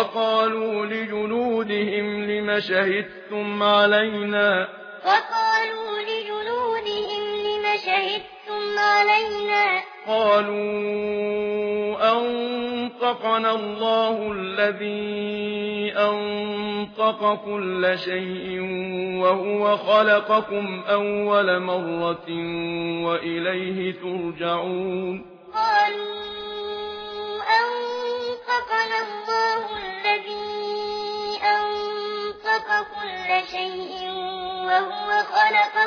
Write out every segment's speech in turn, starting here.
وقالوا لجنودهم لما شهدتم علينا؟ فقالوا لجنودهم لما شهدتم علينا؟ قالوا أنطقنا الله الذي أنطق كل شيء وهو خلقكم أول مرة وإليه ترجعون. قالوا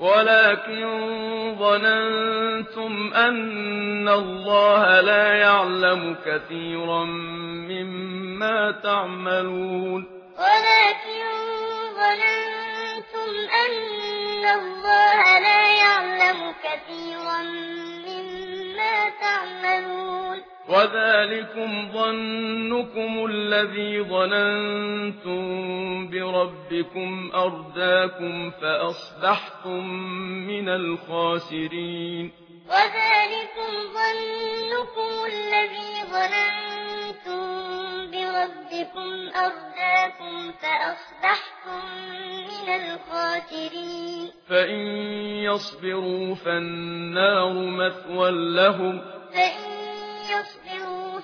ولكن ظننتم أن الله لا يعلم كثيرا مما تعملون ولكن ظننتم أن الله لا وذلكم ظنكم الذي ظننتم بربكم أرداكم فأصبحتم من الخاسرين وذلكم ظنكم الذي ظننتم بربكم أرداكم فأصبحتم من الخاسرين فإن يصبروا فالنار مثوى لهم فإن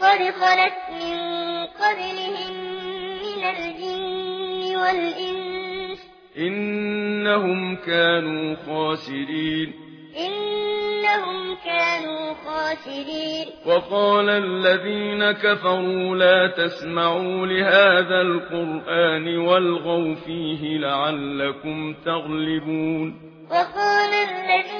قد خلت من قبلهم من الجن والإنس. إنهم كانوا خاسرين. إنهم كانوا خاسرين. وقال الذين كفروا لا تسمعوا لهذا القرآن والغوا فيه لعلكم تغلبون. وقال الذين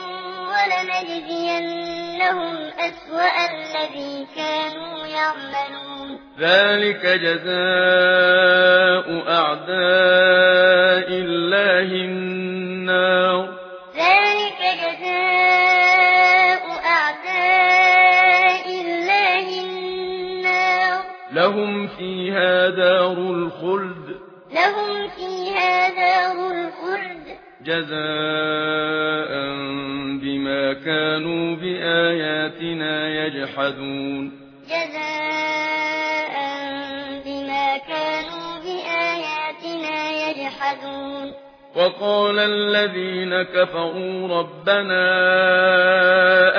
وَلَنَجْزِيَنَّهُمْ أَسْوَأَ الَّذِي كَانُوا يَعْمَلُونَ. ذَلِكَ جَزَاءُ أَعْدَاءِ اللَّهِ النَّارُ. ذَلِكَ جَزَاءُ أَعْدَاءِ اللَّهِ النَّارُ. لَهُمْ فِيهَا دَارُ الْخُلْدِ. لَهُمْ فِيهَا دَارُ الْخُلْدِ. جَزَاءً بما كانوا بآياتنا يجحدون جزاء بما كانوا بآياتنا يجحدون وقال الذين كفروا ربنا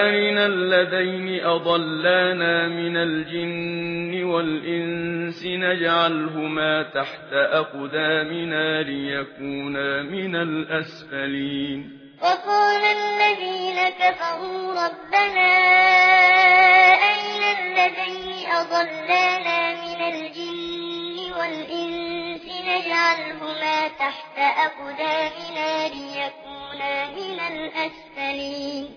أَيْنَ الذين أضلانا من الجن والإنس نجعلهما تحت أقدامنا ليكونا من الأسفلين وقال الذين كفروا ربنا أين الذين أضلانا من الجن والإنس نجعلهما تحت أقدامنا ليكونا من الأسفلين